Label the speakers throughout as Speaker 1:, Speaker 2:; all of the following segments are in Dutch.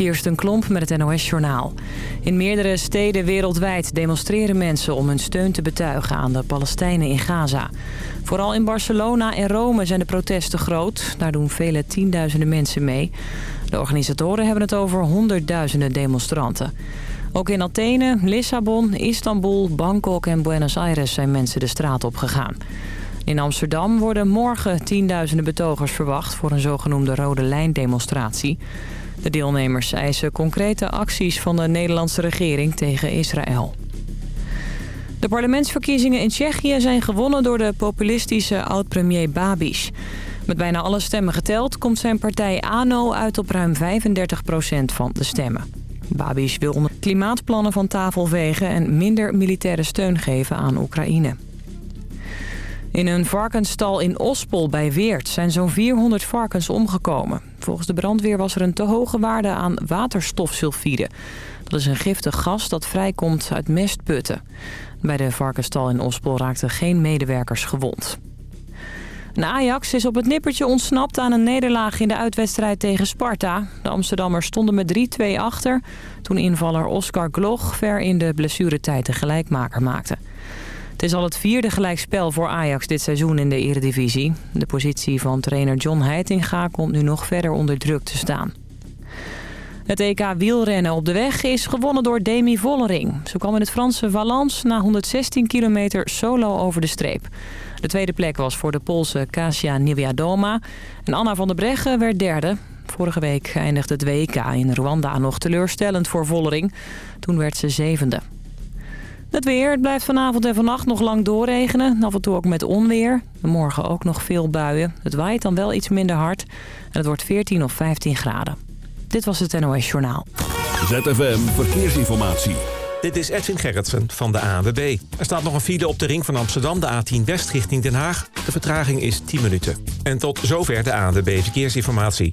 Speaker 1: Kirsten Klomp met het NOS-journaal. In meerdere steden wereldwijd demonstreren mensen om hun steun te betuigen aan de Palestijnen in Gaza. Vooral in Barcelona en Rome zijn de protesten groot. Daar doen vele tienduizenden mensen mee. De organisatoren hebben het over honderdduizenden demonstranten. Ook in Athene, Lissabon, Istanbul, Bangkok en Buenos Aires zijn mensen de straat op gegaan. In Amsterdam worden morgen tienduizenden betogers verwacht voor een zogenoemde rode lijn-demonstratie. De deelnemers eisen concrete acties van de Nederlandse regering tegen Israël. De parlementsverkiezingen in Tsjechië zijn gewonnen door de populistische oud-premier Babiš. Met bijna alle stemmen geteld komt zijn partij ANO uit op ruim 35% van de stemmen. Babiš wil klimaatplannen van tafel vegen en minder militaire steun geven aan Oekraïne. In een varkensstal in Ospel bij Weert zijn zo'n 400 varkens omgekomen. Volgens de brandweer was er een te hoge waarde aan waterstofsulfide. Dat is een giftig gas dat vrijkomt uit mestputten. Bij de varkensstal in Ospel raakten geen medewerkers gewond. Ajax is op het nippertje ontsnapt aan een nederlaag in de uitwedstrijd tegen Sparta. De Amsterdammers stonden met 3-2 achter toen invaller Oscar Gloch ver in de blessuretijd de gelijkmaker maakte. Is al het vierde gelijkspel voor Ajax dit seizoen in de eredivisie. De positie van trainer John Heitinga komt nu nog verder onder druk te staan. Het EK wielrennen op de weg is gewonnen door Demi Vollering. Ze kwam in het Franse Valence na 116 kilometer solo over de streep. De tweede plek was voor de Poolse Kasia Niewiadoma. En Anna van der Breggen werd derde. Vorige week eindigde het WK in Rwanda nog teleurstellend voor Vollering. Toen werd ze zevende. Het weer het blijft vanavond en vannacht nog lang doorregenen. Af en toe ook met onweer. Morgen ook nog veel buien. Het waait dan wel iets minder hard. En het wordt 14 of 15 graden. Dit was het NOS Journaal.
Speaker 2: ZFM Verkeersinformatie.
Speaker 3: Dit is Edwin Gerritsen van de ANWB. Er staat nog een file op de ring van Amsterdam, de A10 West richting Den Haag. De vertraging is 10 minuten. En tot zover de ANWB Verkeersinformatie.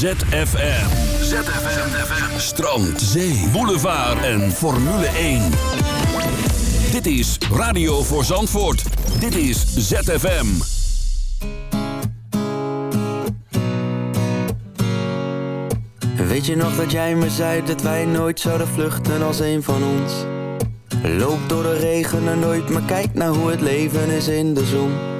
Speaker 4: ZFM. ZFM. Strand, zee, boulevard en Formule 1. Dit is Radio voor Zandvoort. Dit is ZFM.
Speaker 5: Weet je nog dat jij me zei dat wij nooit zouden vluchten als een van ons? Loop door de regen en nooit, maar kijk naar hoe het leven is in de zon.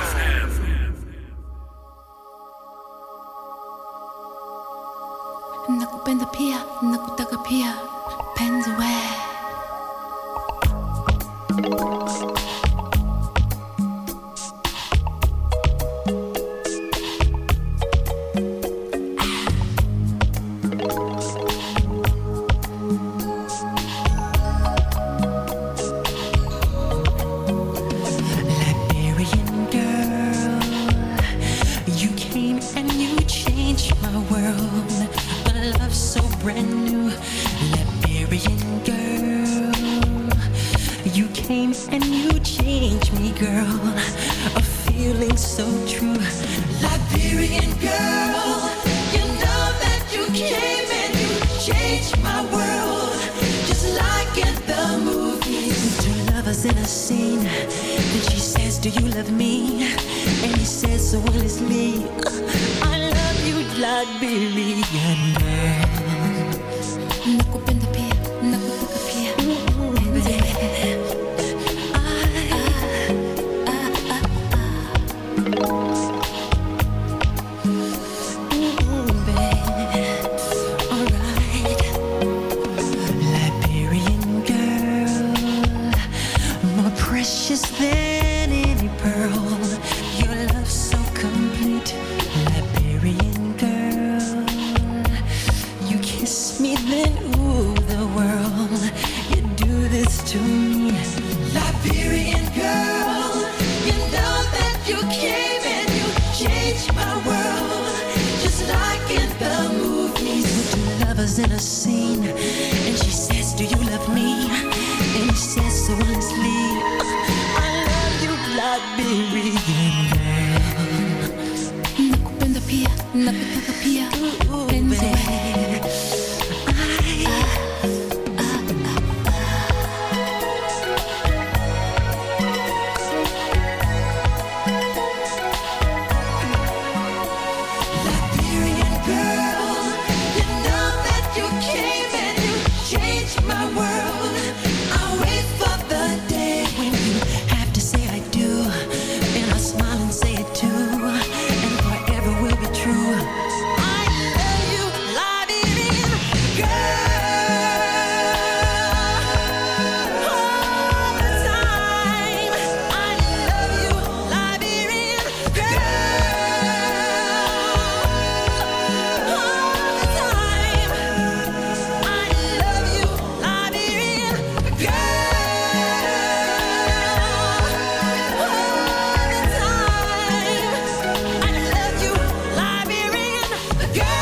Speaker 6: girl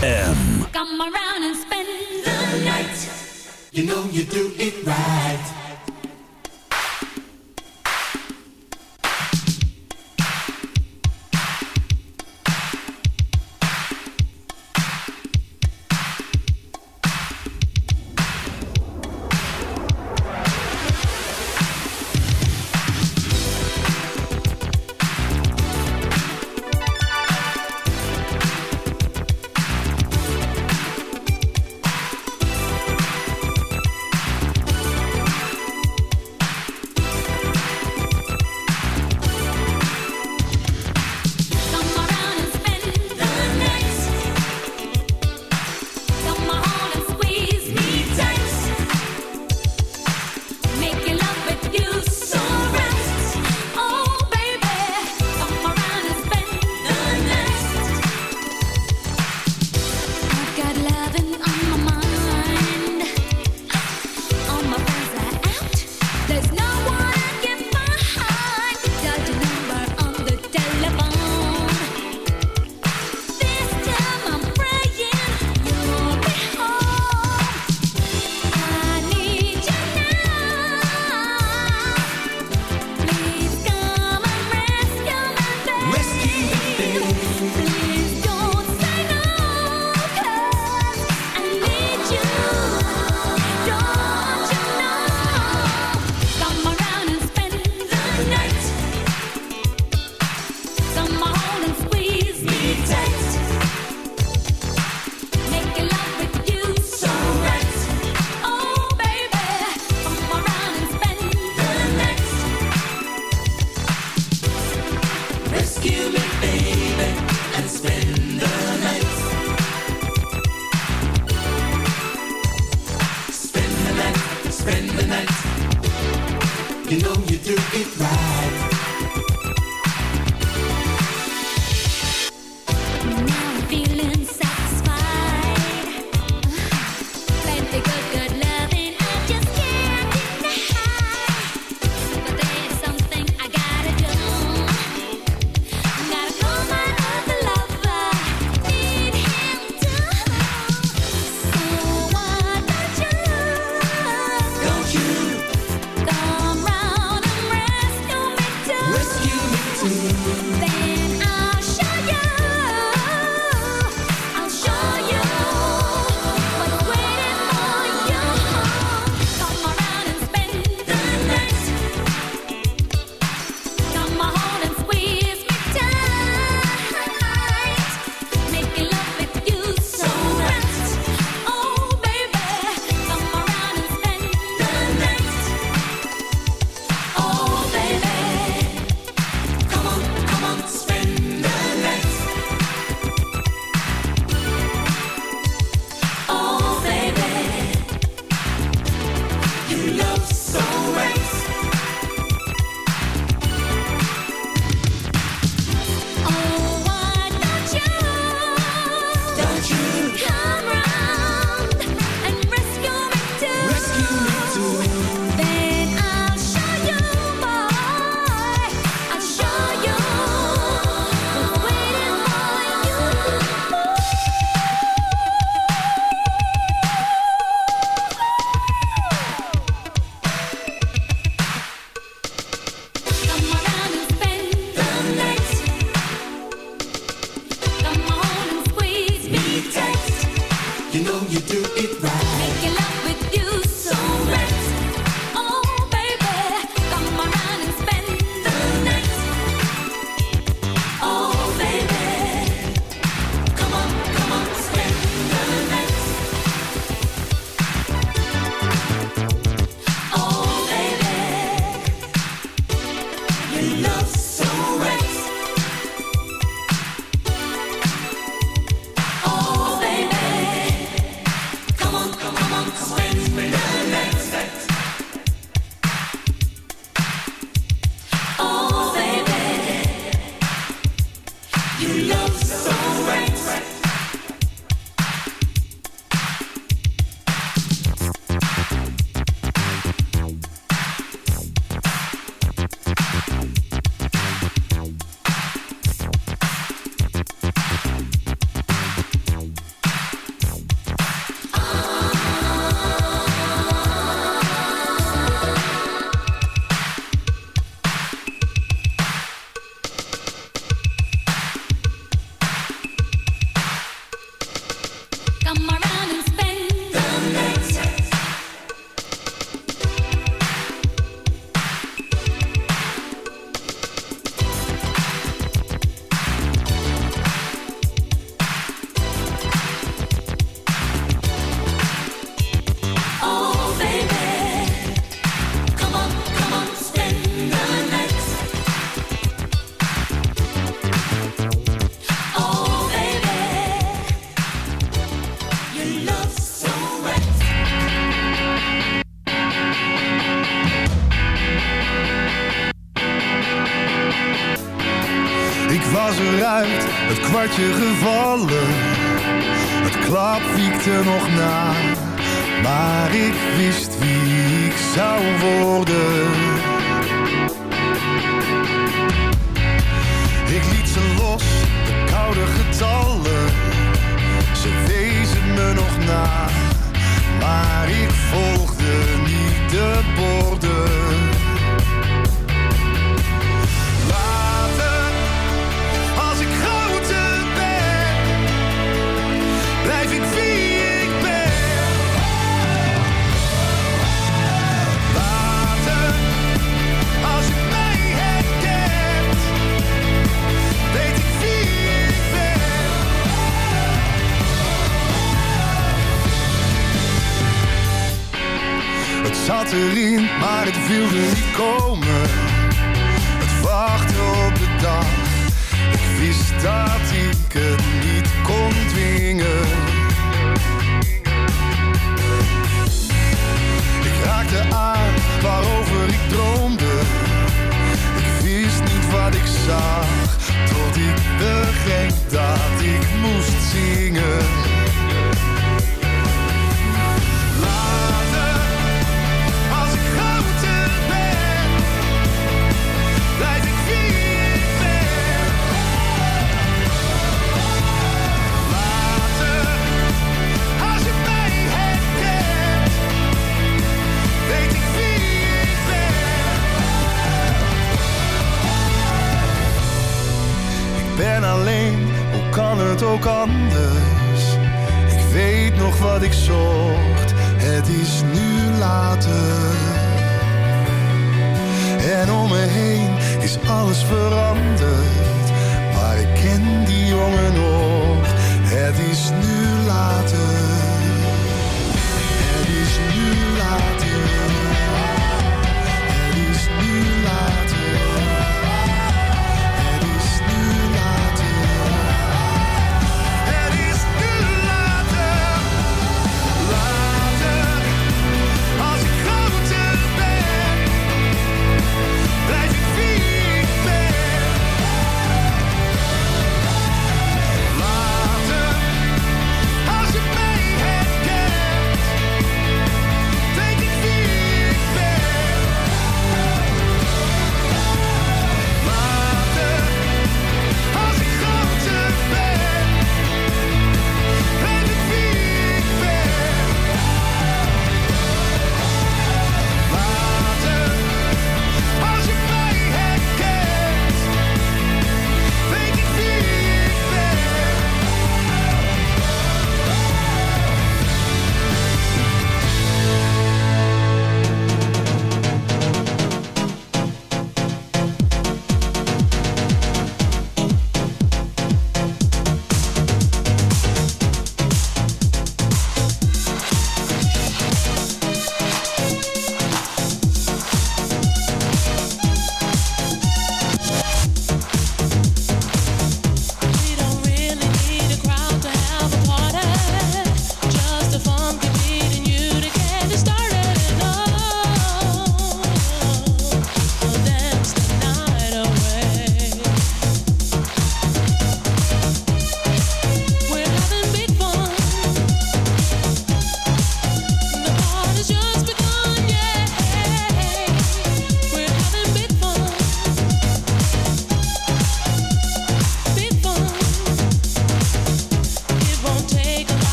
Speaker 4: FM.
Speaker 7: Come around and spend the night.
Speaker 8: You know you do it
Speaker 9: nog na. Maar ik wist wie ik zou worden.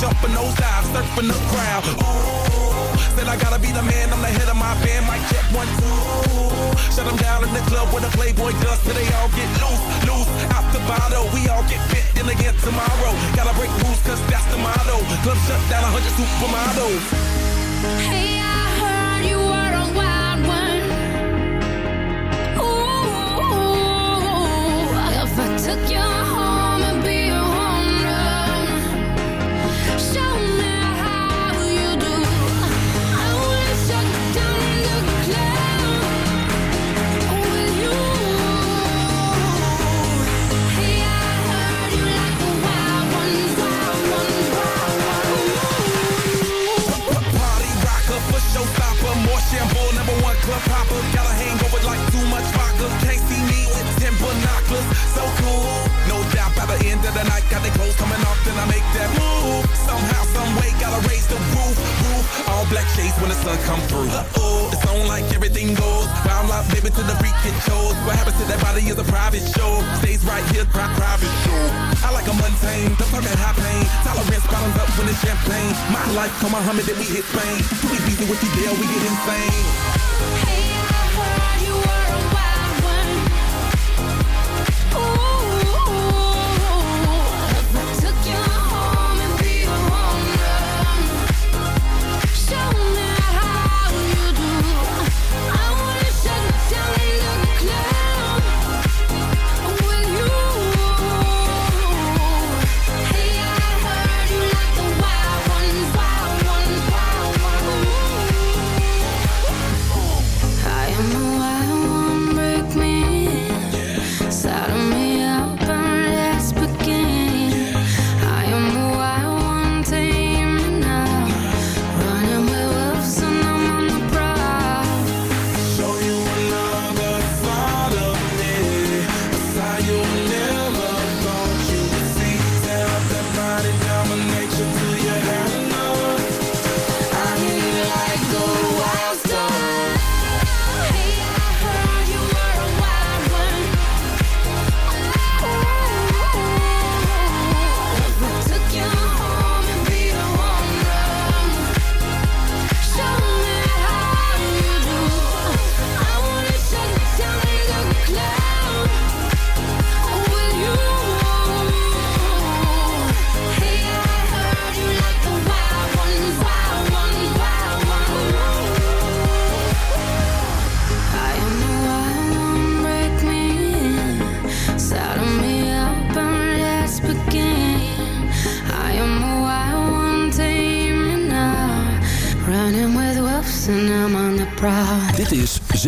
Speaker 10: jumping those dives, surfing the crowd. Ooh, said I gotta be the man, I'm the head of my band. Mic check one, two. Shut them down in the club with a Playboy does. Till they all get loose, loose out the bottle. We all get fit in again tomorrow. Gotta break rules, cause that's the motto. Club shut down, 100 supermodels.
Speaker 6: Hey. plus so cool. No doubt by the end of the night, got the clothes coming off, then I make that move. Somehow, someway, gotta raise the roof, roof. All black shades when the sun come through. Uh oh, it's on like everything goes. Wild life, baby, to the freak it shows. What happens to that body is a private show. Stays right here, pri private show. I like a mundane, the fucking high pain. Tolerance bottoms up when it's champagne. My life, come on, humming, then we hit Spain. Too easy with you, deal, we get insane.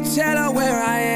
Speaker 11: tell her where I am?